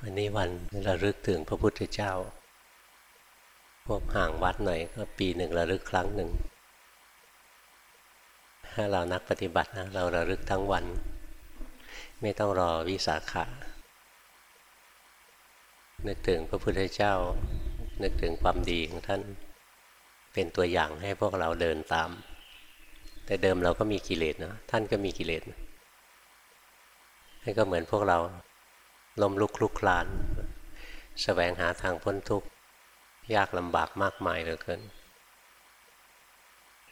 วันนี้วันระลึกถึงพระพุทธเจ้า พวกห่างวัดหน่อยก็ปีหนึ่งระลึกครั้งหนึ่ง ถ้าเรานักปฏิบัตินะเราระลึกทั้งวัน ไม่ต้องรอวิสาขะนึกถึงพระพุทธเจ้า นึกถึงความดีของท่าน เป็นตัวอย่างให้พวกเราเดินตาม แต่เดิมเราก็มีกิเลสนะท่านก็มีกิเลสนี่ก็เหมือนพวกเรา ล้มลุกคลุกคลานสแสวงหาทางพ้นทุกข์ยากลำบากมากมายเหลือเกิน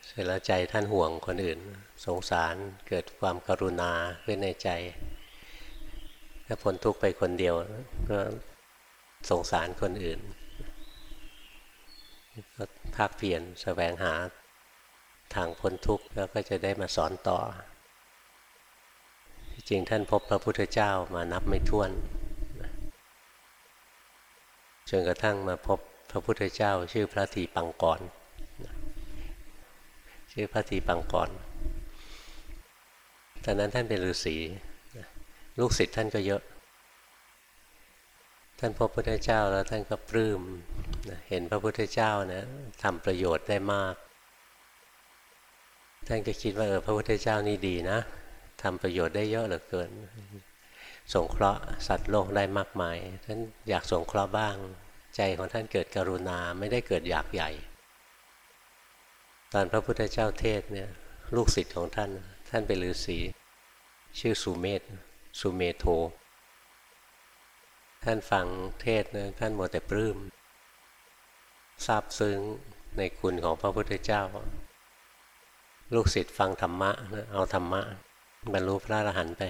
เสร็จแล้วใจท่านห่วงคนอื่น สงสารเกิดความกรุณาขึ้นในใจ ถ้าพ้นทุกข์ไปคนเดียว ก็สงสารคนอื่น ก็ภาคเพียรแสวงหาทางพ้นทุกข์แล้วก็จะได้มาสอนต่อ จริงท่านพบพระพุทธเจ้ามานับไม่ถ้วนจนกระทั่งมาพบพระพุทธเจ้า ชื่อพระทีปังกรชื่อพระทีปังกรตอนนั้นท่านเป็นฤาษีลูกศิษย์ท่านก็เยอะ ท่านพบพระพุทธเจ้าแล้วท่านก็ปลื้มเห็นพระพุทธเจ้านะทำประโยชน์ได้มาก ท่านก็คิดว่าเออพระพุทธเจ้านี่ดีนะ ทำประโยชน์ได้เยอะเหลือเกิน สงเคราะห์สัตว์โลกได้มากมาย ท่านอยากสงเคราะห์บ้าง ใจของท่านเกิดกรุณาไม่ได้เกิดอยากใหญ่ ตอนพระพุทธเจ้าเทศเนี่ยลูกศิษย์ของท่าน ท่านเป็นฤาษีชื่อสุเมธสุเมโท ท่านฟังเทศนะท่านโมดแต่ปลื้มซาบซึ้งในคุณของพระพุทธเจ้า ลูกศิษย์ฟังธรรมะเอาธรรมะ บรรลุพระอรหันต์ไป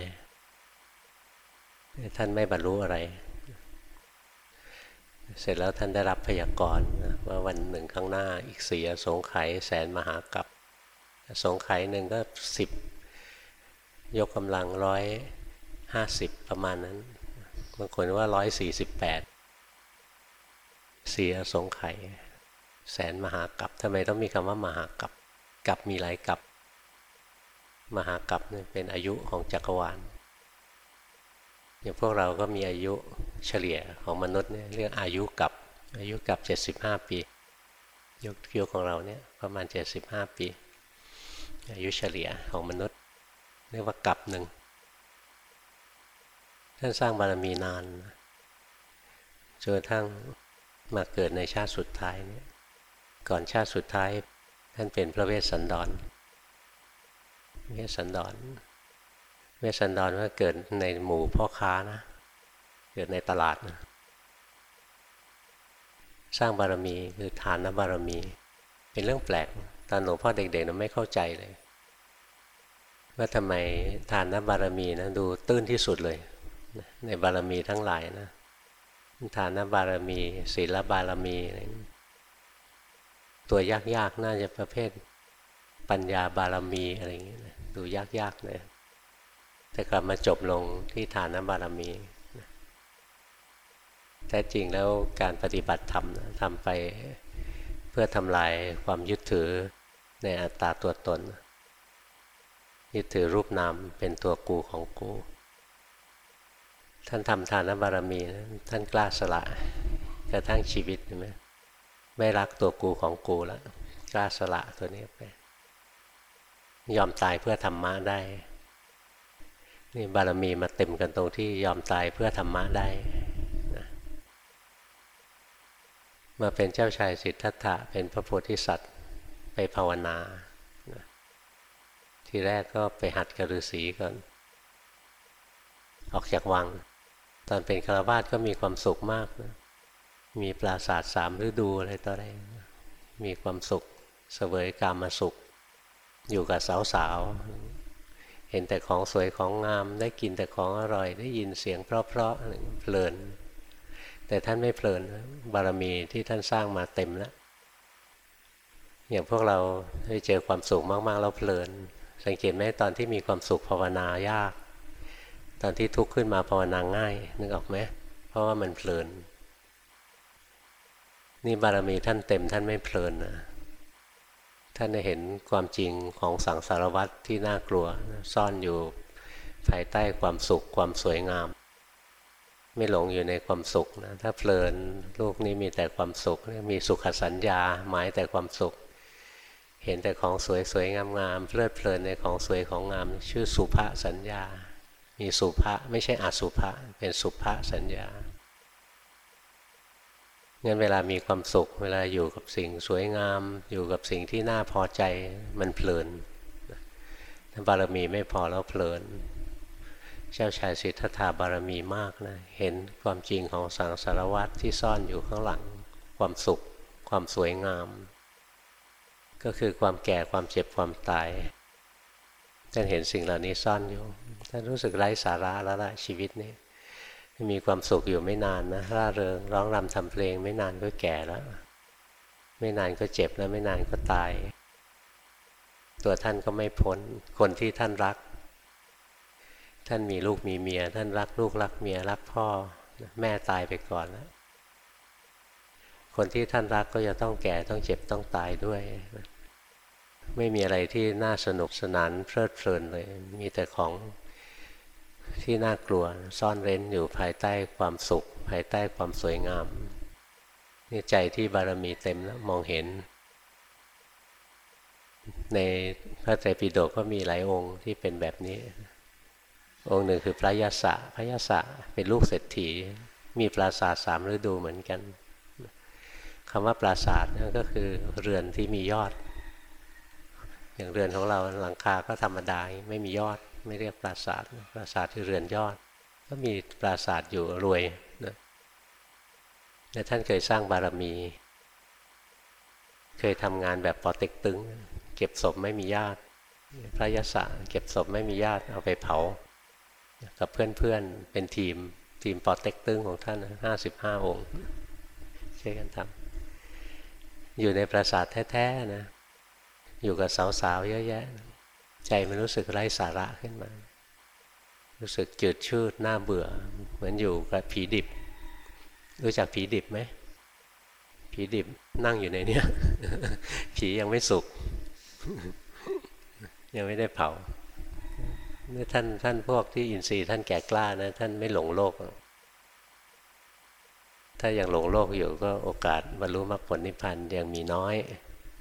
ท่านไม่บรรลุอะไร เสร็จแล้วท่านได้รับพยากรณ์ว่าวันหนึ่งข้างหน้าอีกเสียสงไขแสนมหากับสงไขหนึ่งก็สิบยกกำลังร้อยห้าสิบประมาณนั้นบางคนว่าร้อยสี่สิบแปดเสียสงไขแสนมหากับทำไมต้องมีคำว่ามหากับกับมีหลายกับ มหากัปเนี่ยเป็นอายุของจักรวาลอย่างพวกเราก็มีอายุเฉลี่ยของมนุษย์เนี่ยเรียกอายุกับอายุกับ 75 ปียุคยุคของเราเนี่ยประมาณ 75 ปี อายุเฉลี่ยของมนุษย์ เรียกว่ากับหนึ่งท่านสร้างบารมีนานจนทั้งมาเกิดในชาติสุดท้ายเนี่ยก่อนชาติสุดท้ายท่านเป็นพระเวสสันดร เวสันดร เวสันดรว่าเกิดในหมู่พ่อค้านะ เกิดในตลาดนะ สร้างบารมีคือฐานบารมี เป็นเรื่องแปลก ตอนหลวงพ่อเด็กๆเราไม่เข้าใจเลย ว่าทำไมฐานบารมีนะดูตื้นที่สุดเลย ในบารมีทั้งหลายนะฐานบารมี ศีลบารมีตัวยากๆ น่าจะประเภทปัญญาบารมีอะไรอย่างเงี้ย ดูยากๆเลยแต่กลับมาจบลงที่ฐานบารมีแท้จริงแล้วการปฏิบัติธรรมทำไปเพื่อทำลายความยึดถือในอัตตาตัวตน ยึดถือรูปนามเป็นตัวกูของกู ท่านทำทานบารมีท่านกล้าสละกระทั่งชีวิตใช่ไหมไม่รักตัวกูของกูแล้วกล้าสละตัวนี้ไป ยอมตายเพื่อธรรมะได้ นี่บารมีมาเต็มกันตรงที่ยอมตายเพื่อธรรมะได้นะมาเป็นเจ้าชายสิทธัตถะเป็นพระโพธิสัตว์ไปภาวนานะทีแรกก็ไปหัดกระฤษีก่อน ออกจากวัง ตอนเป็นฆราวาสก็มีความสุขมากนะมีปราสาทสามฤดูอะไรต่ออะไร มีความสุขเสวยกามาสุข อยู่กับสาวๆ เห็นแต่ของสวยของงาม ได้กินแต่ของอร่อย ได้ยินเสียงเพราะๆเพลิน แต่ท่านไม่เพลิน บารมีที่ท่านสร้างมาเต็มแล้วอย่างพวกเราได้เจอความสุขมากๆแล้วเพลิน สังเกตไหมตอนที่มีความสุขภาวนายาก ตอนที่ทุกข์ขึ้นมาภาวนาง่าย นึกออกไหมเพราะว่ามันเพลิน นี่บารมีท่านเต็มท่านไม่เพลินนะ ท่านเห็นความจริงของสังสารวัตรที่น่ากลัว ซ่อนอยู่ภายใต้ความสุขความสวยงาม ไม่หลงอยู่ในความสุขนะถ้าเพลินลูกนี้มีแต่ความสุข มีสุขสัญญาหมายแต่ความสุข เห็นแต่ของสวยสวยงามงามเพลิดเพลินในของสวยของงาม ชื่อสุภาสัญญา มีสุภาไม่ใช่อสุภาเป็นสุภาสัญญา งั้นเวลามีความสุข เวลาอยู่กับสิ่งสวยงาม อยู่กับสิ่งที่น่าพอใจมันเพลินถ้าบารมีไม่พอแล้วเพลิน เจ้าชายสิทธัตถาบารมีมากนะ เห็นความจริงของสังสารวัตรที่ซ่อนอยู่ข้างหลัง ความสุข ความสวยงาม ก็คือความแก่ความเจ็บความตายท่านเห็นสิ่งเหล่านี้ซ่อนอยู่ท่านรู้สึกไร้สาระแล้วละชีวิตนี้ มีความสุขอยู่ไม่นานนะร่าเริงร้องรำทำเพลง ไม่นานก็แก่แล้ว ไม่นานก็เจ็บแล้วไม่นานก็ตาย ตัวท่านก็ไม่พ้นคนที่ท่านรัก ท่านมีลูกมีเมีย ท่านรักลูกรักเมียรักพ่อ แม่ตายไปก่อนแล้วคนที่ท่านรักก็จะต้องแก่ต้องเจ็บต้องตายด้วย ไม่มีอะไรที่น่าสนุกสนานเพลิดเพลินเลย มีแต่ของ ที่น่ากลัวซ่อนเร้นอยู่ภายใต้ความสุข ภายใต้ความสวยงามนี่ใจที่บารมีเต็มแล้วมองเห็น ในพระไตรปิฎกก็มีหลายองค์ที่เป็นแบบนี้ องค์หนึ่งคือพระยศะพระยศะเป็นลูกเศรษฐี มีปราสาทสามฤดูเหมือนกันคำว่าปราสาทนั่นก็คือเรือนที่มียอด อย่างเรือนของเราหลังคาก็ธรรมดาไม่มียอด ไม่เรียกปราสาทปราสาทที่เรือนยอด ก็มีปราสาทอยู่รวยนะและท่านเคยสร้างบารมี เคยทำงานแบบปอเต็กตึง เก็บศพไม่มีญาติ พระยศเก็บศพไม่มีญาติเอาไปเผา กับเพื่อนๆเป็นทีมทีมปอเต็กตึงของท่านห้าสิบห้าองค์ช่วยกันทำอยู่ในปราสาทแท้ๆนะ อยู่กับสาวๆเยอะแยะ ใจมันรู้สึกไร้สาระขึ้นมา รู้สึกจืดชืดหน่าเบื่อ เหมือนอยู่กับผีดิบ รู้จักผีดิบไหมผีดิบนั่งอยู่ในเนี้ยผียังไม่สุก ยังไม่ได้เผาเมื่อท่านท่านพวกที่อินทรีย์ท่านแก่กล้านะ ท่านไม่หลงโลก ถ้ายังหลงโลกอยู่ก็โอกาสบรรลุมรรคผลนิพพานยังมีน้อย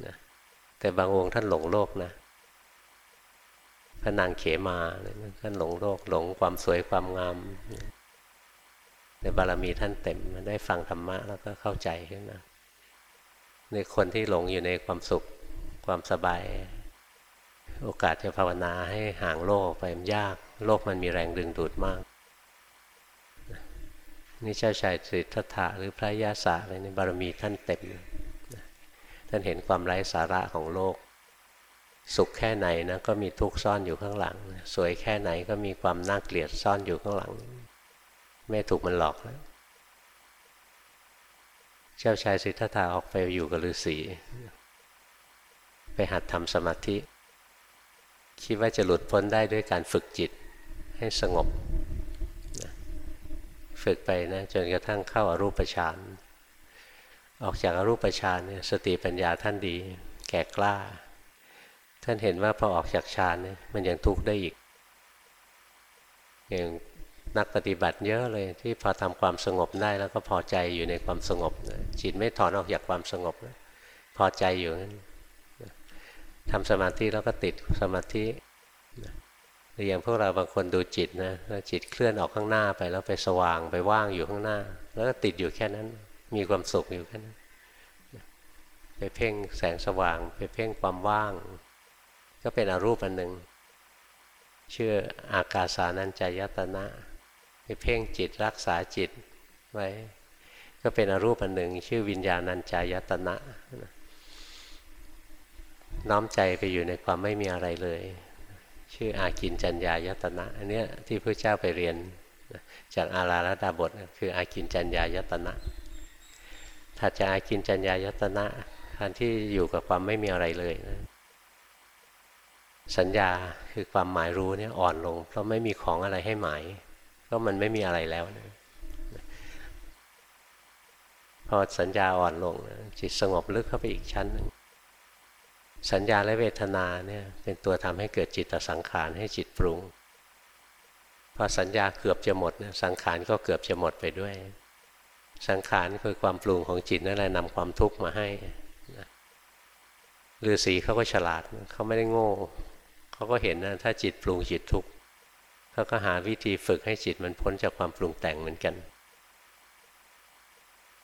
นะแต่บางองค์ท่านหลงโลกนะ พระนางเขมาท่านหลงโลกหลงความสวยความงามในบารมีท่านเต็มได้ฟังธรรมะแล้วก็เข้าใจขึ้นมาในคนที่หลงอยู่ในความสุขความสบาย โอกาสจะภาวนาให้ห่างโลกไปมันยาก โลกมันมีแรงดึงดูดมาก นี่เจ้าชายสิทธัตถะหรือพระยาศาอะไรในบารมีท่านเต็ม ท่านเห็นความไร้สาระของโลก สุขแค่ไหนนะก็มีทุกข์ซ่อนอยู่ข้างหลัง สวยแค่ไหนก็มีความน่าเกลียดซ่อนอยู่ข้างหลัง ไม่ถูกมันหลอกแล้วเจ้าชายสิทธัตถะออกไปอยู่กับฤาษีไปหัดทำสมาธิ คิดว่าจะหลุดพ้นได้ด้วยการฝึกจิตให้สงบฝึกไปนะจนกระทั่งเข้าอารูปฌานออกจากอารูปฌานเนี่ยสติปัญญาท่านดี แก่กล้า ท่านเห็นว่าพอออกจากฌานเนี่ยมันยังทุกข์ได้อีก อย่างนักปฏิบัติเยอะเลยที่พอทำความสงบได้แล้วก็พอใจอยู่ในความสงบจิตไม่ถอนออกจากความสงบพอใจอยู่นั้นทำสมาธิแล้วก็ติดสมาธิหรืออย่างพวกเราบางคนดูจิตนะจิตเคลื่อนออกข้างหน้าไปแล้วไปสว่างไปว่างอยู่ข้างหน้า แล้วก็ติดอยู่แค่นั้น มีความสุขอยู่แค่นั้นไปเพ่งแสงสว่าง ไปเพ่งความว่าง ก็เป็นอรูปอันหนึ่งชื่ออากาสานัญจายตนะไปเพ่งจิตรักษาจิตไว้ก็เป็นอรูปอันหนึ่ง ชื่อวิญญาณัญจายตนะน้อมใจไปอยู่ในความไม่มีอะไรเลย ชื่ออากินจัญญายตนะอันนี้ที่พระเจ้าไปเรียนจากอาราลดาบทคืออากินจัญญายตนะถัดจากอากินจัญญายตนะการที่อยู่กับความไม่มีอะไรเลยนะ สัญญาคือความหมายรู้เนี่ยอ่อนลง เพราะไม่มีของอะไรให้หมายก็มันไม่มีอะไรแล้วนะพอสัญญาอ่อนลง จิตสงบลึกเข้าไปอีกชั้นหนึ่งสัญญาและเวทนาเนี่ยเป็นตัวทำให้เกิดจิตสังขารให้จิตปรุง พอสัญญาเกือบจะหมดสังขารก็เกือบจะหมดไปด้วย สังขารคือความปรุงของจิตนั่นแหละนำความทุกข์มาให้ฤาษีเขาก็ฉลาดเขาไม่ได้โง่ เขาก็เห็นนะถ้าจิตปรุงจิตทุกข์เขาก็หาวิธีฝึกให้จิตมันพ้นจากความปรุงแต่งเหมือนกัน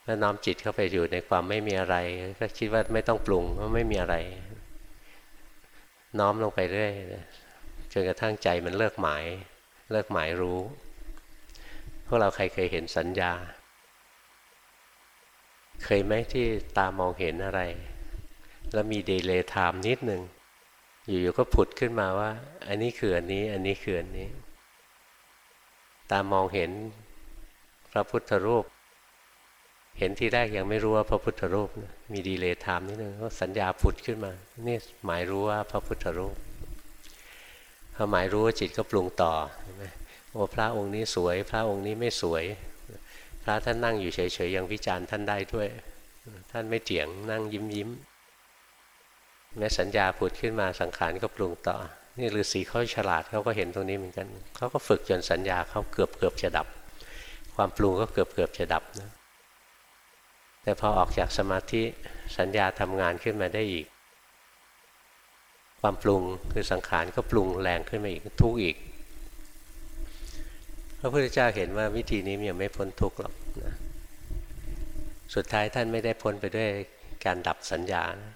แล้วน้อมจิตเข้าไปอยู่ในความไม่มีอะไร ก็คิดว่าไม่ต้องปรุงว่าไม่มีอะไร น้อมลงไปเรื่อยจนกระทั่งใจมันเลิกหมาย เลิกหมายรู้พวกเราใครเคยเห็นสัญญา เคยไหมที่ตามองเห็นอะไร แล้วมี delay time นิดหนึ่ง อยู่ๆก็ผุดขึ้นมาว่า อันนี้คืออันนี้ อันนี้คืออันนี้ ตามองเห็นพระพุทธรูป เห็นทีแรกยังไม่รู้ว่าพระพุทธรูปมี delay time นิดนึงก็สัญญาผุดขึ้นมานี่หมายรู้ว่าพระพุทธรูปพอหมายรู้ว่าจิตก็ปรุงต่อใช่ไหมว่าพระองค์นี้สวย พระองค์นี้ไม่สวย พระท่านนั่งอยู่เฉยๆยังวิจารณ์ท่านได้ด้วย ท่านไม่เถียงนั่งยิ้มยิ้ม แม้สัญญาผุดขึ้นมาสังขารก็ปรุงต่อ นี่ฤาษีเขาฉลาดเขาก็เห็นตรงนี้เหมือนกันเขาก็ฝึกจนสัญญาเขาเกือบเกือบจะดับ ความปรุงก็เกือบเกือบจะดับนะแต่พอออกจากสมาธิสัญญาทำงานขึ้นมาได้อีก ความปรุงคือสังขารก็ปรุงแรงขึ้นมาอีกทุกข์อีกพระพุทธเจ้าเห็นว่าวิธีนี้ยังไม่พ้นทุกข์หรอกนะสุดท้ายท่านไม่ได้พ้นไปด้วยการดับสัญญานะ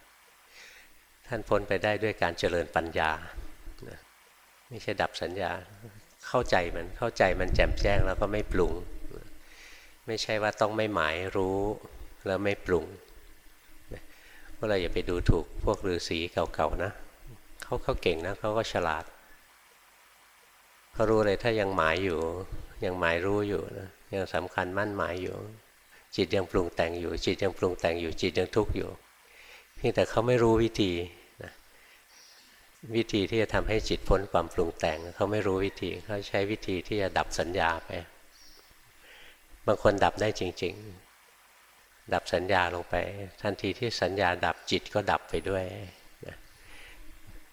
ท่านพ้นไปได้ด้วยการเจริญปัญญา ไม่ใช่ดับสัญญา เข้าใจมัน เข้าใจมันแจ่มแจ้งแล้วก็ไม่ปรุง ไม่ใช่ว่าต้องไม่หมายรู้แล้วไม่ปรุงพวกเราอย่าไปดูถูกพวกฤาษีเก่าๆนะ เขาเขาเก่งนะเขาก็ฉลาด เขารู้เลยถ้ายังหมายอยู่ ยังหมายรู้อยู่นะยังสำคัญมั่นหมายอยู่ จิตยังปรุงแต่งอยู่ จิตยังปรุงแต่งอยู่จิตยังทุกข์อยู่เพียงแต่เขาไม่รู้วิธี วิธีที่จะทำให้จิตพ้นความปรุงแต่งเขาไม่รู้วิธีเขาใช้วิธีที่จะดับสัญญาไป บางคนดับได้จริง ๆ ดับสัญญาลงไป ทันทีที่สัญญาดับจิตก็ดับไปด้วยนะ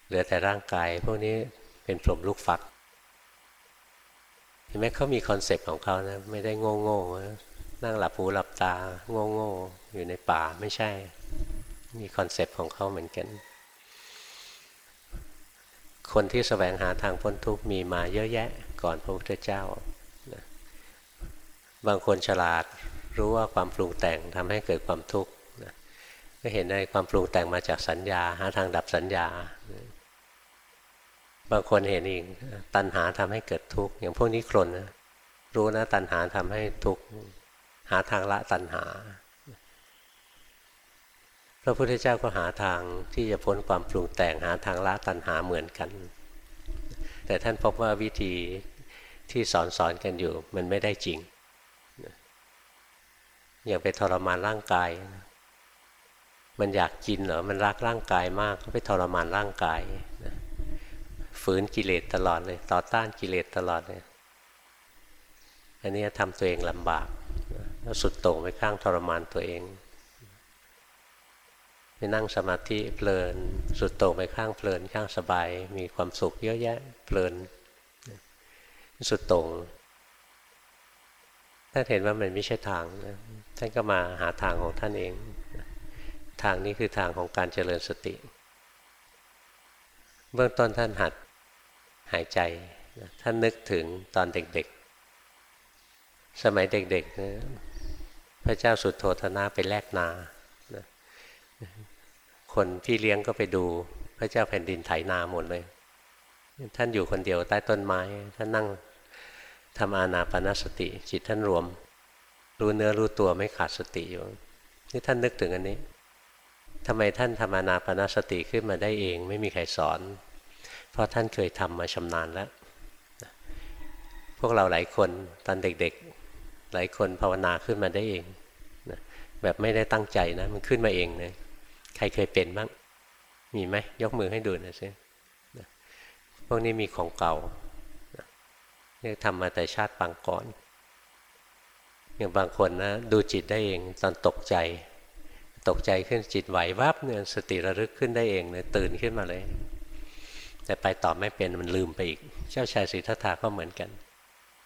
เหลือแต่ร่างกาย พวกนี้เป็นพรหมลูกฟักเห็นไหมเขามี concept ของเขานะไม่ได้โง่โง่นั่งหลับหูหลับตา โง่โง่อยู่ในป่าไม่ใช่ มี concept ของเขาเหมือนกัน คนที่แสวงหาทางพ้นทุกข์มีมาเยอะแยะก่อนพระพุทธเจ้า บางคนฉลาดรู้ว่าความปรุงแต่งทำให้เกิดความทุกข์ก็เห็นได้ความปรุงแต่งมาจากสัญญา หาทางดับสัญญา บางคนเห็นอีกตัณหาทำให้เกิดทุกข์อย่างพวกนี้ครนนะรู้นะตัณหาทำให้ทุกข์หาทางละตัณหา พระพุทธเจ้าก็หาทางที่จะพ้นความปรุงแต่งหาทางละตัณหาเหมือนกัน แต่ท่านพบว่าวิธีที่สอนสอนกันอยู่มันไม่ได้จริงอย่างไปทรมานร่างกาย มันอยากกินเหรอมันรักร่างกายมากก็ไปทรมานร่างกายฝืนกิเลสตลอดเลย ต่อต้านกิเลสตลอดเลยอันนี้ทำตัวเองลำบากแล้วสุดโต่งไปข้างทรมานตัวเอง ไปนั่งสมาธิเพลิน สุดโต่งไปข้างเพลินข้างสบาย มีความสุขเยอะแยะเพลิน สุดโต่งถ้านเห็นว่ามันไม่ใช่ทางนะท่านก็มาหาทางของท่านเอง ทางนี้คือทางของการเจริญสติ เบื้องต้นท่านหัดหายใจ ท่านนึกถึงตอนเด็กๆ สมัยเด็กๆนะพระเจ้าสุดโทธนะไปแลกนา คนพี่เลี้ยงก็ไปดูพระเจ้าแผ่นดินไถนาหมดเลย ท่านอยู่คนเดียวใต้ต้นไม้ ท่านนั่งทำอานาปนสติ จิตท่านรวม รู้เนื้อรู้ตัวไม่ขาดสติอยู่นี่ท่านนึกถึงอันนี้ทำไมท่านทำอานาปนาสติขึ้นมาได้เอง ไม่มีใครสอน เพราะท่านเคยทำมาชำนาญแล้ว พวกเราหลายคนตอนเด็กๆ หลายคนภาวนาขึ้นมาได้เองแบบไม่ได้ตั้งใจนะ มันขึ้นมาเองนะ ใครเคยเป็นบ้าง มีไหมยกมือให้ดูน่อยสิพวกนี้มีของเก่าเนี่ยทำมาแต่ชาติปางก่อน อย่างบางคนนะ ดูจิตได้เองตอนตกใจ ตกใจขึ้นจิตไหววับเนี่ยสติระลึกขึ้นได้เองเนี่ยตื่นขึ้นมาเลย แต่ไปต่อไม่เป็นมันลืมไปอีก เจ้าชายสิทธัตถะก็เหมือนกัน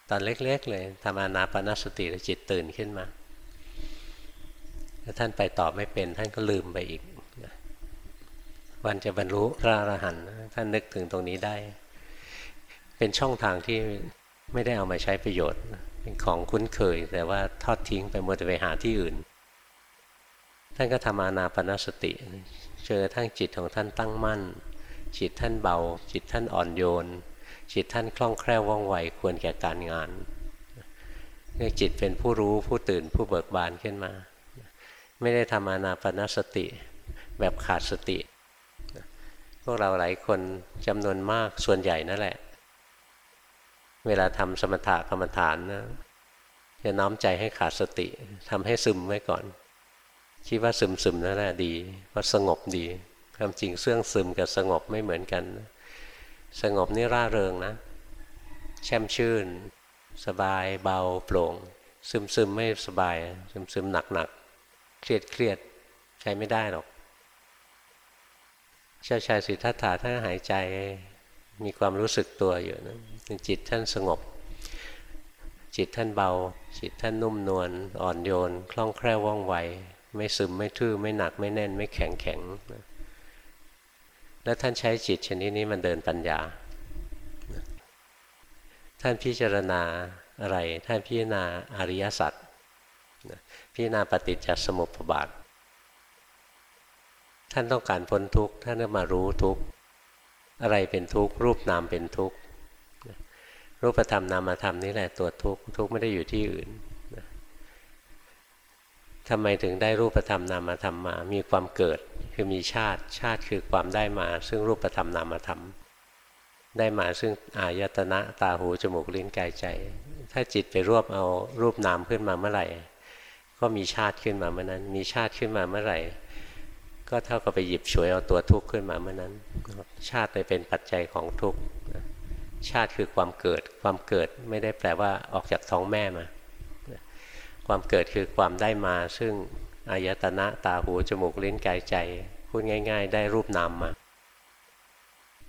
ตอนเล็กๆ เลยทำอานาปนสติแล้วจิตตื่นขึ้นมาถ้าท่านไปตอบไม่เป็นท่านก็ลืมไปอีก วันจะบรรลุพระอรหันต์ท่านนึกถึงตรงนี้ได้ เป็นช่องทางที่ไม่ได้เอามาใช้ประโยชน์ เป็นของคุ้นเคย แต่ว่าทอดทิ้งไปหมดไปหาที่อื่น ท่านก็ทำอานาปนสติเจอทั้งจิตของท่านตั้งมั่น จิตท่านเบา จิตท่านอ่อนโยน จิตท่านคล่องแคล่วว่องไวควรแก่การงานเรียกจิตเป็นผู้รู้ผู้ตื่นผู้เบิกบานขึ้นมา ไม่ได้ทำอานาปนสติ แบบขาดสติ พวกเราหลายคนจำนวนมากส่วนใหญ่นั่นแหละ เวลาทำสมถะกรรมฐานนะจะน้อมใจให้ขาดสติทำให้ซึมไว้ก่อน คิดว่าซึมซึมนั่นแหละดีว่าสงบดีความจริงเสื่องซึมกับสงบไม่เหมือนกัน สงบนี่ร่าเริงนะ แช่มชื่น สบายเบาโปร่ง ซึมซึมไม่สบาย ซึมซึมหนักหนักเครียดเครียดใช้ไม่ได้หรอก เจ้าชายสิทธัตถะท่านหายใจมีความรู้สึกตัวอยู่นะจิตท่านสงบ จิตท่านเบา จิตท่านนุ่มนวลอ่อนโยน คล่องแคล่วว่องไว ไม่ซึมไม่ทื่อไม่หนักไม่แน่นไม่แข็งแข็งนะแล้วท่านใช้จิตชนิดนี้มันเดินปัญญา ท่านพิจารณาอะไร ท่านพิจารณาอริยสัจพิจารณาปฏิจจสมุปบาท ท่านต้องการพ้นทุกข์ท่านก็มารู้ทุกข์อะไรเป็นทุกข์รูปนามเป็นทุกข์รูปธรรมนามธรรมนี่แหละตัวทุกข์ทุกข์ไม่ได้อยู่ที่อื่นทำไมถึงได้รูปธรรมนามธรรมมา มีความเกิดคือมีชาติ ชาติคือความได้มา ซึ่งรูปธรรมนามธรรม ได้มาซึ่งอายตนะตาหูจมูกลิ้นกายใจ ถ้าจิตไปรวบเอารูปนามขึ้นมาเมื่อไหร่ ก็มีชาติขึ้นมาเมื่อนั้น มีชาติขึ้นมาเมื่อไหร่ ก็เท่ากับไปหยิบฉวยเอาตัวทุกข์ขึ้นมาเมื่อนั้น ชาติเลยเป็นปัจจัยของทุกข์ชาติคือความเกิด ความเกิดไม่ได้แปลว่าออกจากท้องแม่มา ความเกิดคือความได้มา ซึ่งอายตนะตาหูจมูกลิ้นกายใจพูดง่าย ๆ ได้รูปนามมา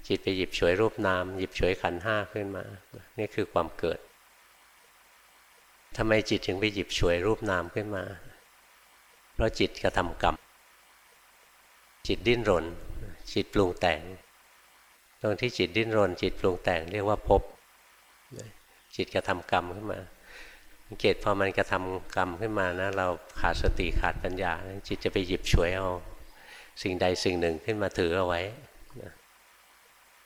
จิตไปหยิบฉวยรูปนาม หยิบฉวยขันห้าขึ้นมา นี่คือความเกิดทำไมจิตถึงไปหยิบฉวยรูปนามขึ้นมา เพราะจิตกระทำกรรม จิตดิ้นรน จิตปรุงแต่ง ตรงที่จิตดิ้นรน จิตปรุงแต่งเรียกว่าภพจิตกระทำกรรมขึ้นมาสังเกตพอมันกระทำกรรมขึ้นมานะเราขาดสติขาดปัญญา จิตจะไปหยิบฉวยเอาสิ่งใดสิ่งหนึ่งขึ้นมาถือเอาไว้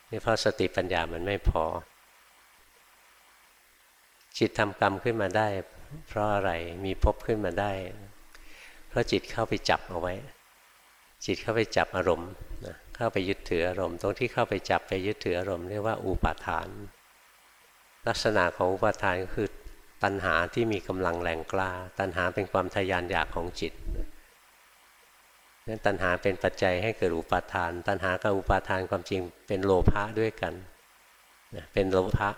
นี่เพราะสติปัญญามันไม่พอ จิตทำกรรมขึ้นมาได้ เพราะอะไรมีภพขึ้นมาได้ เพราะจิตเข้าไปจับเอาไว้ จิตเข้าไปจับอารมณ์นะเข้าไปยึดถืออารมณ์ ตรงที่เข้าไปจับไปยึดถืออารมณ์เรียกว่าอุปาทาน ลักษณะของอุปาทานก็คือตัณหาที่มีกำลังแรงกล้า ตัณหาเป็นความทยานอยากของจิตนั้นตัณหาเป็นปัจจัยให้เกิดอุปาทาน ตัณหากับอุปาทานความจริงเป็นโลภะด้วยกันเป็นโลภะ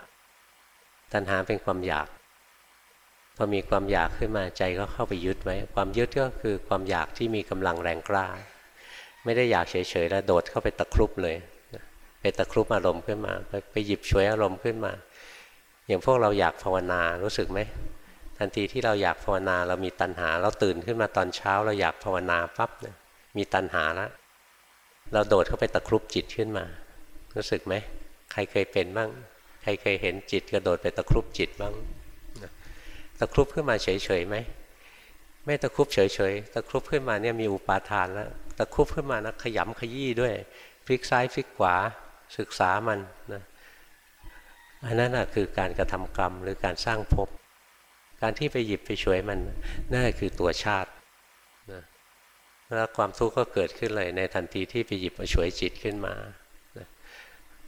ตัณหาเป็นความอยาก พอมีความอยากขึ้นมาใจก็เข้าไปยึดไว้ ความยึดก็คือความอยากที่มีกำลังแรงกล้า ไม่ได้อยากเฉยๆแล้วโดดเข้าไปตะครุบเลยไปตะครุบอารมณ์ขึ้นมาไปไปหยิบช่วยอารมณ์ขึ้นมา อย่างพวกเราอยากภาวนารู้สึกไหมทันทีที่เราอยากภาวนาเรามีตัณหา เราตื่นขึ้นมาตอนเช้า เราอยากภาวนาปั๊บเนี่ยมีตัณหาแล้วเราโดดเข้าไปตะครุบจิตขึ้นมา รู้สึกไหมใครเคยเป็นบ้าง ใครเคยเห็นจิตกระโดดไปตะครุบจิตบ้างตะครุบขึ้นมาเฉยๆไหมไม่ตะครุบเฉยๆตะครุบขึ้นมาเนี่ยมีอุปาทานแล้วะคุบขึ้นมานะขยำขยี้ด้วยพลิกซ้ายพลิกขวาศึกษามันนะอันนั้นคือการกระทำกรรมหรือการสร้างภพการที่ไปหยิบไปช่วยมันนั่นคือตัวชาตินะแล้วความทุกข์ก็เกิดขึ้นเลย ในทันทีที่ไปหยิบมาช่วยจิตขึ้นมานะ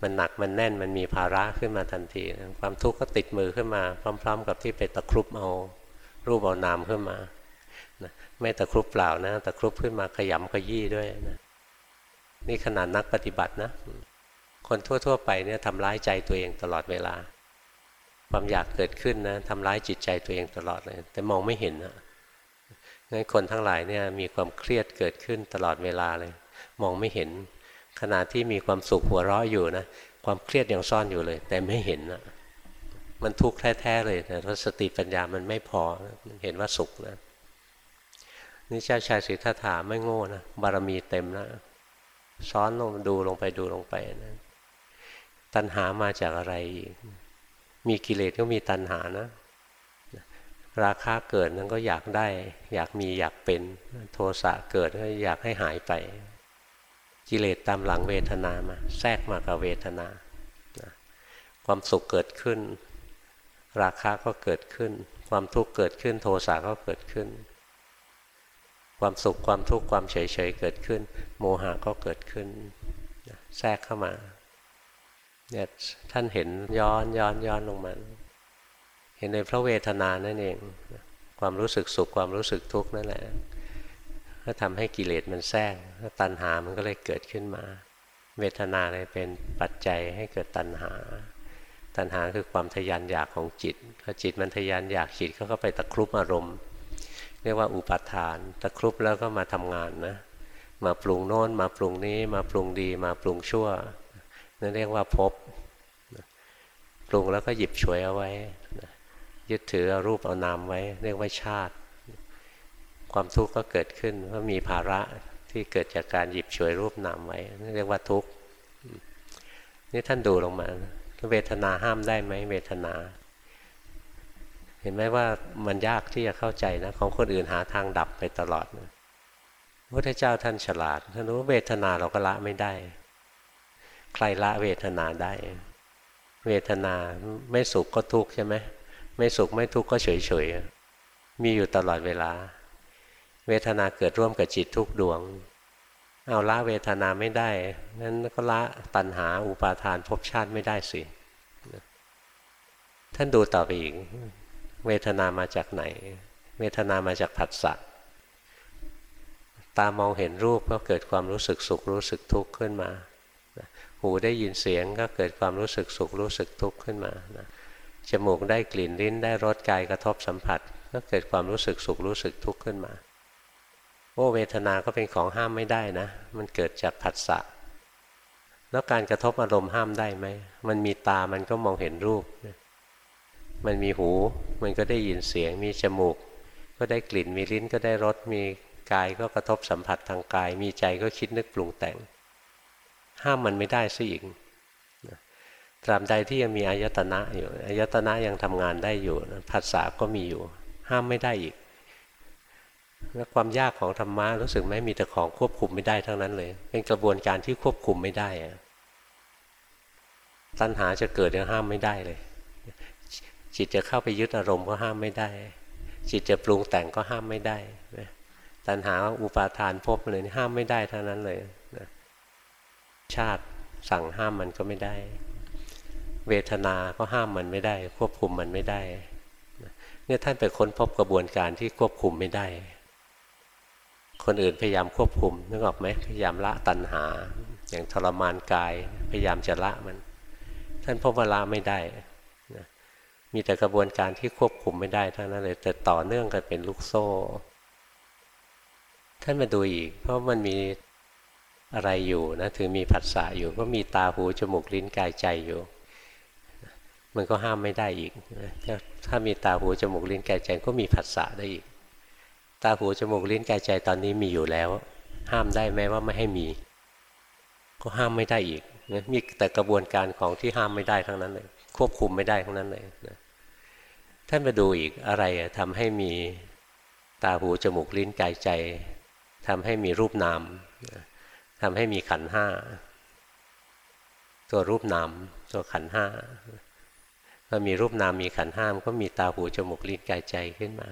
มันหนักมันแน่นมันมีภาระขึ้นมาทันทีนะความทุกข์ก็ติดมือขึ้นมา พร้อม ๆ กับที่ไปตะครุบเอารูปเอานามขึ้นมา ไม่ตะครุบเปล่านะตะครุบขึ้นมาขยำขยี้ด้วยนะนี่ขนาดนักปฏิบัตินะ คนทั่ว ๆ ไปเนี่ยทำร้ายใจตัวเองตลอดเวลา ความอยากเกิดขึ้นนะทำร้ายจิตใจตัวเองตลอดเลย แต่มองไม่เห็นนะงั้นคนทั้งหลายเนี่ยมีความเครียดเกิดขึ้นตลอดเวลาเลย มองไม่เห็น ขณะที่มีความสุขหัวเราะอยู่นะความเครียดยังซ่อนอยู่เลย แต่ไม่เห็นนะมันทุกข์แท้ๆเลยแต่สติปัญญามันไม่พอมันเห็นว่าสุขนะ นี่เจ้าชายสิทธัตถะไม่โง่นะบารมีเต็มนะซ้อนลงดูลงไปดูลงไปนะตัณหามาจากอะไรอีก มีกิเลสก็มีตัณหานะ ราคะเกิดนั้นก็อยากได้ อยากมีอยากเป็น โทสะเกิดก็อยากให้หายไป กิเลสตามหลังเวทนามา แทรกมากับเวทนาความสุขเกิดขึ้น ราคะก็เกิดขึ้น ความทุกข์เกิดขึ้น โทสะก็เกิดขึ้น ความสุขความทุกข์ความเฉยเฉยเกิดขึ้น โมหะก็เกิดขึ้นแทรกเข้ามาเนี่ยท่านเห็นย้อนย้อนย้อนลงมาเห็นในพระเวทนานั่นเอง ความรู้สึกสุขความรู้สึกทุกข์นั่นแหละก็ทำให้กิเลสมันแทรกตัณหามันก็เลยเกิดขึ้นมา เวทนาเลยเป็นปัจจัยให้เกิดตัณหา ตัณหาคือความทยานอยากของจิตพอจิตมันทยานอยากจิตก็เข้าไปตะครุบอารมณ์ เรียกว่าอุปาทาน ตะครุบแล้วก็มาทำงานนะมาปรุงโน้นมาปรุงนี้มาปรุงดีมาปรุงชั่วนั่นเรียกว่าพบปรุงแล้วก็หยิบฉวยเอาไว้ยึดถือเอารูปเอานามไว้ เรียกว่าชาติ ความทุกข์ก็เกิดขึ้นว่าะมีภาระที่เกิดจากการหยิบฉวยรูปนามไว้เรียกว่าทุกข์นี่ท่านดูลงมาเวทนาห้ามได้ไหมเวทนา เห็นไหมว่ามันยากที่จะเข้าใจนะของคนอื่นหาทางดับไปตลอดพระพุทธเจ้าท่านฉลาดท่านรู้เวทนาเราก็ละไม่ได้ ใครละเวทนาได้ เวทนาไม่สุขก็ทุกข์ใช่ไหมไม่สุขไม่ทุกข์ก็เฉยเฉยมีอยู่ตลอดเวลา เวทนาเกิดร่วมกับจิตทุกดวง เอาละเวทนาไม่ได้นั้นก็ละตัณหาอุปาทานภพชาติไม่ได้สิท่านดูต่อไปอีก เวทนามาจากไหน เวทนามาจากผัสสะตามองเห็นรูปก็เกิดความรู้สึกสุขรู้สึกทุกข์ขึ้นมา หูได้ยินเสียงก็เกิดความรู้สึกสุขรู้สึกทุกข์ขึ้นมา จมูกได้กลิ่นลิ้นได้รสกายกระทบสัมผัส ก็เกิดความรู้สึกสุขรู้สึกทุกข์ขึ้นมา โอ้เวทนาก็เป็นของห้ามไม่ได้นะ มันเกิดจากผัสสะ แล้วการกระทบอารมณ์ห้ามได้ไหม มันมีตามันก็มองเห็นรูป มันมีหู มันก็ได้ยินเสียง มีจมูก ก็ได้กลิ่น มีลิ้นก็ได้รส มีกายก็กระทบสัมผัสทางกาย มีใจก็คิดนึกปรุงแต่ง ห้ามมันไม่ได้ซะอีกตราบใดที่ยังมีอายตนะอยู่ อายตนะยังทำงานได้อยู่ภาษาก็มีอยู่ ห้ามไม่ได้อีกและความยากของธรรมะรู้สึกไหมมีแต่ของควบคุมไม่ได้ทั้งนั้นเลย เป็นกระบวนการที่ควบคุมไม่ได้ ตัณหาจะเกิดยังห้ามไม่ได้เลย จิตจะเข้าไปยึดอารมณ์ก็ห้ามไม่ได้ จิตจะปรุงแต่งก็ห้ามไม่ได้ตัณหาอุปาทานพบเลยห้ามไม่ได้ทั้งนั้นเลยชาติสั่งห้ามมันก็ไม่ได้ เวทนาก็ห้ามมันไม่ได้ ควบคุมมันไม่ได้เนี่ยท่านไปค้นพบกระบวนการที่ควบคุมไม่ได้ คนอื่นพยายามควบคุมนึกออกไหมพยายามละตัณหา อย่างทรมานกาย พยายามจะละมัน ท่านพบว่าละไม่ได้ มีแต่กระบวนการที่ควบคุมไม่ได้เท่านั้นเลยแต่ต่อเนื่องกันเป็นลูกโซ่ ท่านมาดูอีก เพราะมันมีอะไรอยู่นะถึงมีผัสสะอยู่ก็มีตาหูจมูกลิ้นกายใจอยู่ มันก็ห้ามไม่ได้อีกถ้ามีตาหูจมูกลิ้นกายใจก็มีผัสสะได้อีก ตาหูจมูกลิ้นกายใจตอนนี้มีอยู่แล้ว ห้ามได้ไหมว่าไม่ให้มี ก็ห้ามไม่ได้อีกมีแต่กระบวนการของที่ห้ามไม่ได้ทั้งนั้นเลยควบคุมไม่ได้ทั้งนั้นเลยนะ ท่านมาดูอีกอะไรทำให้มีตาหูจมูกลิ้นกายใจทำให้มีรูปนามทำให้มีขันห้าตัวรูปนามตัวขันห้าพอมีรูปนามมีขันห้ามก็มีตาหูจมูกลิ้นกายใจขึ้นมา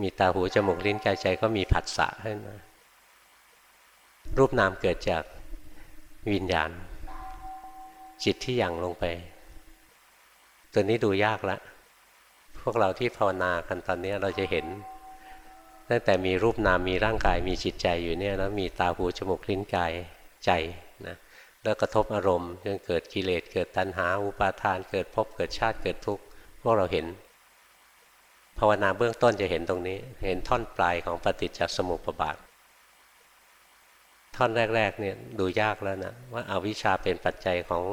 มีตาหูจมูกลิ้นกายใจก็มีผัสสะขึ้นมา รูปนามเกิดจากวิญญาณ จิตที่ยังลงไป ตัวนี้ดูยากละพ วกเราที่ภาวนากันตอนนี้เราจะเห็น ตั้งแต่มีรูปนามมีร่างกายมีจิตใจอยู่เนี่ยแล้วมีตาหูจมูกลิ้นกายใจนะแล้วกระทบอารมณ์จนเกิดกิเลสเกิดตัณหา อุปาทาน เกิดภพเกิดชาติเกิดทุกข์พวกเราเห็น ภาวนาเบื้องต้นจะเห็นตรงนี้ เห็นท่อนปลายของปฏิจจสมุปบาทท่อนแรกๆเนี่ยดูยากแล้วนะว่าอาวิชชาเป็นปัจจัยของ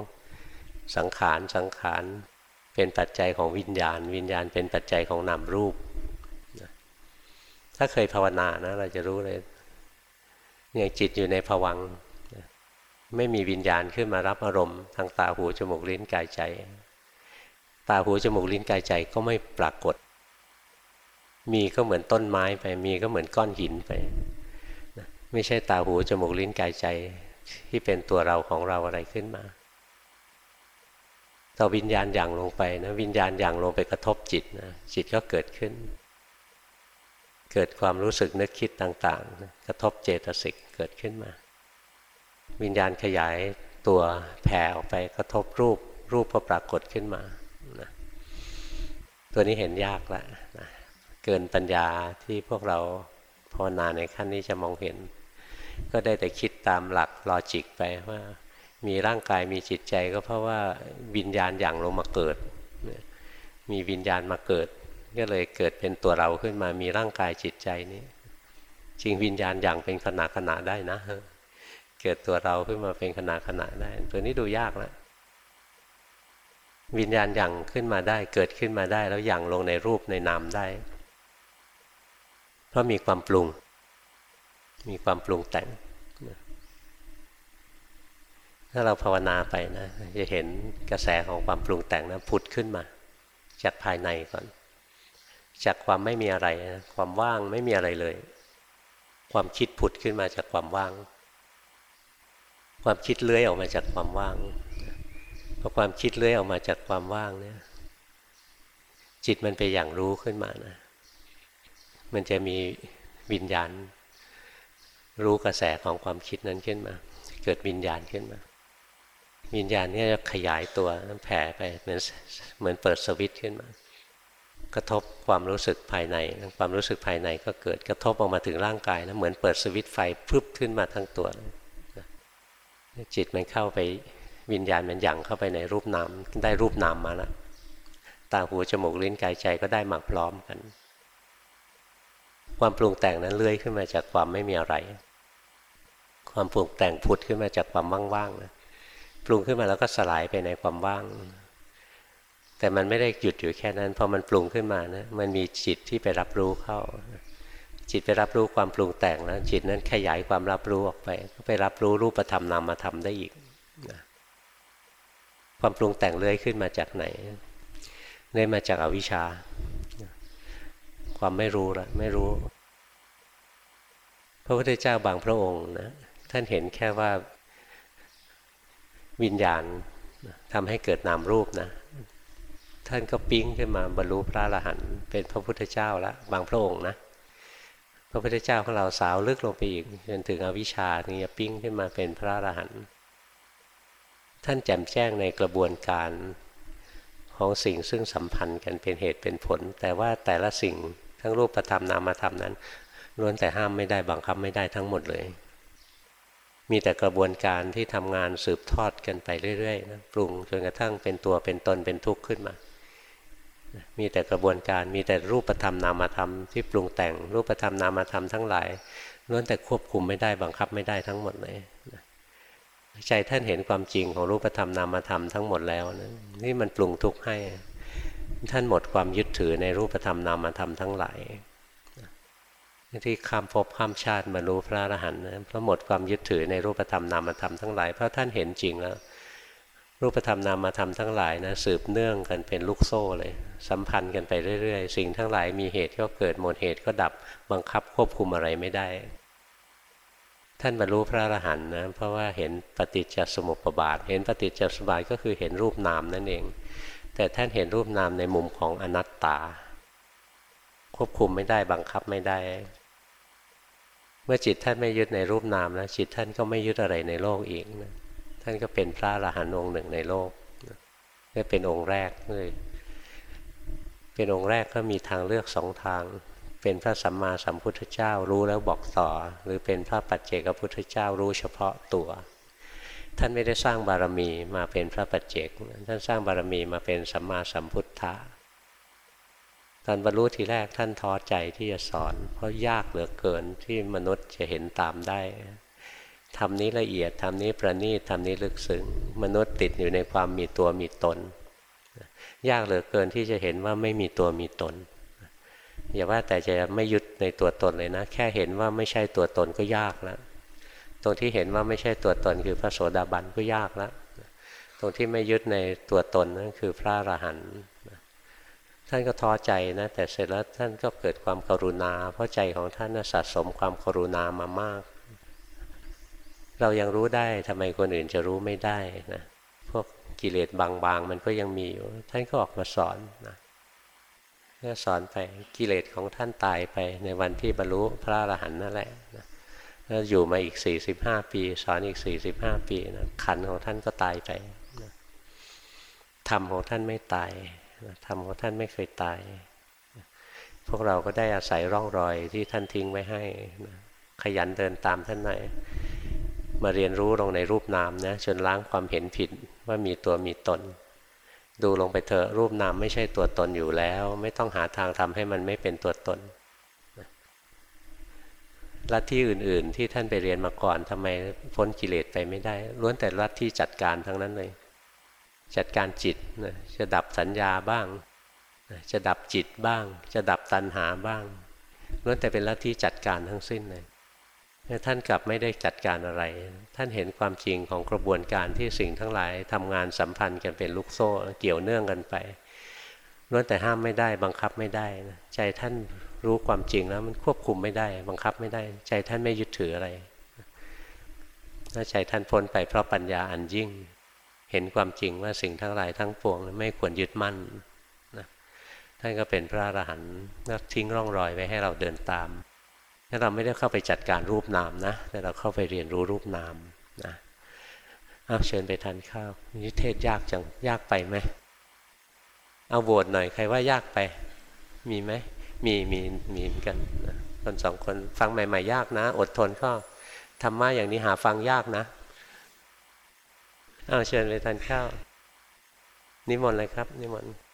สังขารสังขาร เป็นปัจจัยของวิญญาณ วิญญาณเป็นปัจจัยของนามรูป ถ้าเคยภาวนานะ เราจะรู้เลยอย่างจิตอยู่ในภวังไม่มีวิญญาณขึ้นมารับอารมณ์ทางตาหูจมูกลิ้นกายใจ ตาหูจมูกลิ้นกายใจก็ไม่ปรากฏ มีก็เหมือนต้นไม้ไปมีก็เหมือนก้อนหินไป ไม่ใช่ตาหูจมูกลิ้นกายใจ ที่เป็นตัวเราของเราอะไรขึ้นมา ต่อวิญญาณอย่างลงไปนะวิญญาณอย่างลงไปกระทบจิตนะจิตก็เกิดขึ้น เกิดความรู้สึกนึกคิดต่างๆกระทบเจตสิกเกิดขึ้นมา วิญญาณขยายตัวแผ่ออกไปกระทบรูปรูปก็ปรากฏขึ้นมานะตัวนี้เห็นยากละนะเกินปัญญาที่พวกเราภาวนาในขั้นนี้จะมองเห็น ก็ได้แต่คิดตามหลักลอจิกไปว่า มีร่างกายมีจิตใจก็เพราะว่าวิญญาณอย่างลงมาเกิด มีวิญญาณมาเกิด ก็เลยเกิดเป็นตัวเราขึ้นมามีร่างกายจิตใจนี้จริงวิญญาณอย่างเป็นขณะขณะได้นะ เกิดตัวเราขึ้นมาเป็นขณะขณะได้ ตัวนี้ดูยากแล้ววิญญาณอย่างขึ้นมาได้เกิดขึ้นมาได้ แล้วอย่างลงในรูปในนามได้ เพราะมีความปรุง มีความปรุงแต่ง ถ้าเราภาวนาไปนะจะเห็นกระแสของความปรุงแต่งนะผุดขึ้นมา จากภายในก่อน จากความไม่มีอะไรนะความว่างไม่มีอะไรเลย ความคิดผุดขึ้นมาจากความว่าง ความคิดเลื้อยออกมาจากความว่างพอความคิดเลื้อยออกมาจากความว่างเนี่ย จิตมันไปอย่างรู้ขึ้นมานะมันจะมีวิญญาณรู้กระแสของความคิดนั้นขึ้นมา เกิดวิญญาณขึ้นมา วิญญาณนี้จะขยายตัวแผ่ไปเหมือนเหมือนเปิดสวิตช์ขึ้นมา กระทบความรู้สึกภายใน ความรู้สึกภายในก็เกิดกระทบออกมาถึงร่างกายนะเหมือนเปิดสวิตช์ไฟพึบขึ้นมาทั้งตัวจิตมันเข้าไปวิญญาณมันยั่งเข้าไปในรูปนามได้รูปนามมาแล้วตาหูจมูกลิ้นกายใจก็ได้มาพร้อมกัน ความปรุงแต่งนั้นเลื่อยขึ้นมาจากความไม่มีอะไร ความปรุงแต่งผุดขึ้นมาจากความว่างๆนะ ปรุงขึ้นมาแล้วก็สลายไปในความว่าง แต่มันไม่ได้หยุดอยู่แค่นั้น พอมันปรุงขึ้นมานะ มันมีจิตที่ไปรับรู้เข้า จิตไปรับรู้ความปรุงแต่งแล้วจิตนั้นขยายความรับรู้ออกไป ก็ไปรับรู้รูปธรรมนามธรรมได้อีกนะความปรุงแต่งเลื่อยขึ้นมาจากไหนเลื่อยมาจากอาวิชชา ความไม่รู้ละไม่รู้ พระพุทธเจ้าบางพระองค์นะท่านเห็นแค่ว่า วิญญาณทำให้เกิดนามรูปนะท่านก็ปิ้งขึ้นมาบรรลุพระอรหันต์เป็นพระพุทธเจ้าละบางพระองค์นะ พระพุทธเจ้าของเราสาวลึกลงไปอีกจนถึงอวิชชาถึงจะปิ้งขึ้นมาเป็นพระอรหันต์ท่านแจ่มแจ้งในกระบวนการของสิ่งซึ่งสัมพันธ์กันเป็นเหตุเป็นผล แต่ว่าแต่ละสิ่งทั้งรูปธรรมนามธรรมนั้นล้วนแต่ห้ามไม่ได้บังคับไม่ได้ทั้งหมดเลย มีแต่กระบวนการที่ทำงานสืบทอดกันไปเรื่อยๆนะปรุงจนกระทั่งเป็นตัวเป็นตนเป็นทุกข์ขึ้นมา มีแต่กระบวนการมีแต่รูปธรรมนามธรรมที่ปรุงแต่งรูปธรรมนามธรรมทั้งหลายล้วนแต่ควบคุมไม่ได้บังคับไม่ได้ทั้งหมดเลยใจท่านเห็นความจริงของรูปธรรมนามธรรมทั้งหมดแล้วนะนี่มันปรุงทุกข์ให้ ท่านหมดความยึดถือในรูปธรรมนามธรรมทั้งหลาย ที่ข้ามภพข้ามชาติมารู้พระอรหันต์นะเพราะหมดความยึดถือในรูปธรรมนามธรรมทั้งหลายเพราะท่านเห็นจริงแล้ว รูปธรรมนามธรรมทั้งหลายนะสืบเนื่องกันเป็นลูกโซ่เลย สัมพันธ์กันไปเรื่อยๆ สิ่งทั้งหลายมีเหตุก็เกิดหมดเหตุก็ดับบังคับควบคุมอะไรไม่ได้ ท่านบรรลุพระอรหันต์นะเพราะว่าเห็นปฏิจจสมุปบาท เห็นปฏิจจสมุปบาทก็คือเห็นรูปนามนั่นเอง แต่ท่านเห็นรูปนามในมุมของอนัตตา ควบคุมไม่ได้บังคับไม่ได้ เมื่อจิตท่านไม่ยึดในรูปนามแล้วจิตท่านก็ไม่ยึดอะไรในโลกอีกนะท่านก็เป็นพระอรหันต์องค์หนึ่งในโลกนี่เป็นองค์แรกเลยเป็นองค์แรกก็มีทางเลือกสองทาง เป็นพระสัมมาสัมพุทธเจ้ารู้แล้วบอกต่อ หรือเป็นพระปัจเจกพุทธเจ้ารู้เฉพาะตัว ท่านไม่ได้สร้างบารมีมาเป็นพระปัจเจก ท่านสร้างบารมีมาเป็นสัมมาสัมพุทธะ ตอนบรรลุทีแรกท่านท้อใจที่จะสอน เพราะยากเหลือเกินที่มนุษย์จะเห็นตามได้ทำนี้ละเอียดทำนี้ประณีตทำนี้ลึกซึ้งมนุษย์ติดอยู่ในความมีตัวมีตน ยากเหลือเกินที่จะเห็นว่าไม่มีตัวมีตนอย่าว่าแต่จะไม่ยึดในตัวตนเลยนะ แค่เห็นว่าไม่ใช่ตัวตนก็ยากแล้วตรงที่เห็นว่าไม่ใช่ตัวตนคือพระโสดาบันก็ยากแล้วตรงที่ไม่ยึดในตัวตนนั่นคือพระอรหันต์ ท่านก็ท้อใจนะแต่เสร็จแล้วท่านก็เกิดความกรุณา เพราะใจของท่านสะสมความกรุณามามาก เรายังรู้ได้ทำไมคนอื่นจะรู้ไม่ได้นะพวกกิเลสบางๆ มันก็ยังมีอยู่ท่านก็ออกมาสอนนะก็สอนไปกิเลสของท่านตายไปในวันที่บรรลุพระอรหันต์นั่นแหละนะแล้วอยู่มาอีก 45 ปี สอนอีก 45 ปีนะขันของท่านก็ตายไปนะธรรมของท่านไม่ตาย ธรรมของท่านไม่เคยตาย พวกเราก็ได้อาศัยร่องรอยที่ท่านทิ้งไว้ให้ ขยันเดินตามท่านหน่อยมาเรียนรู้ลงในรูปนามนะจนล้างความเห็นผิดว่ามีตัวมีตน ดูลงไปเถอะรูปนามไม่ใช่ตัวตนอยู่แล้ว ไม่ต้องหาทางทำให้มันไม่เป็นตัวตนลัทธิอื่น ๆ ที่ท่านไปเรียนมาก่อนทำไมพ้นกิเลสไปไม่ได้ล้วนแต่ลัทธิจัดการทั้งนั้นเลย จัดการจิตจะดับสัญญาบ้างจะดับจิตบ้าง จะดับตัณหาบ้างล้วนแต่เป็นลัทธิจัดการทั้งสิ้นเลยท่านกลับไม่ได้จัดการอะไร ท่านเห็นความจริงของกระบวนการที่สิ่งทั้งหลายทำงานสัมพันธ์กันเป็นลูกโซ่เกี่ยวเนื่องกันไปล้วนแต่ห้ามไม่ได้บังคับไม่ได้นะใจท่านรู้ความจริงแล้วมันควบคุมไม่ได้ บังคับไม่ได้ ใจท่านไม่ยึดถืออะไรถ้าใจท่านพ้นไปเพราะปัญญาอันยิ่ง เห็นความจริงว่าสิ่งทั้งหลายทั้งปวงไม่ควรยึดมั่นนะท่านก็เป็นพระอรหันต์ทิ้งร่องรอยไว้ให้เราเดินตามถ้าเราไม่ได้เข้าไปจัดการรูปนามนะ แต่เราเข้าไปเรียนรู้รูปนามนะเอาเชิญไปทานข้าวนิเทศยากจังยากไปไหมเอาโหวตหน่อยใครว่ายากไป มีไหมมีมีมีเหมือนกันคนสองคนฟังใหม่ ๆ ยากนะ อดทนก็ธรรมะอย่างนี้หาฟังยากนะ เอาเชิญไปทานข้าว นิมนต์เลยครับ นิมนต์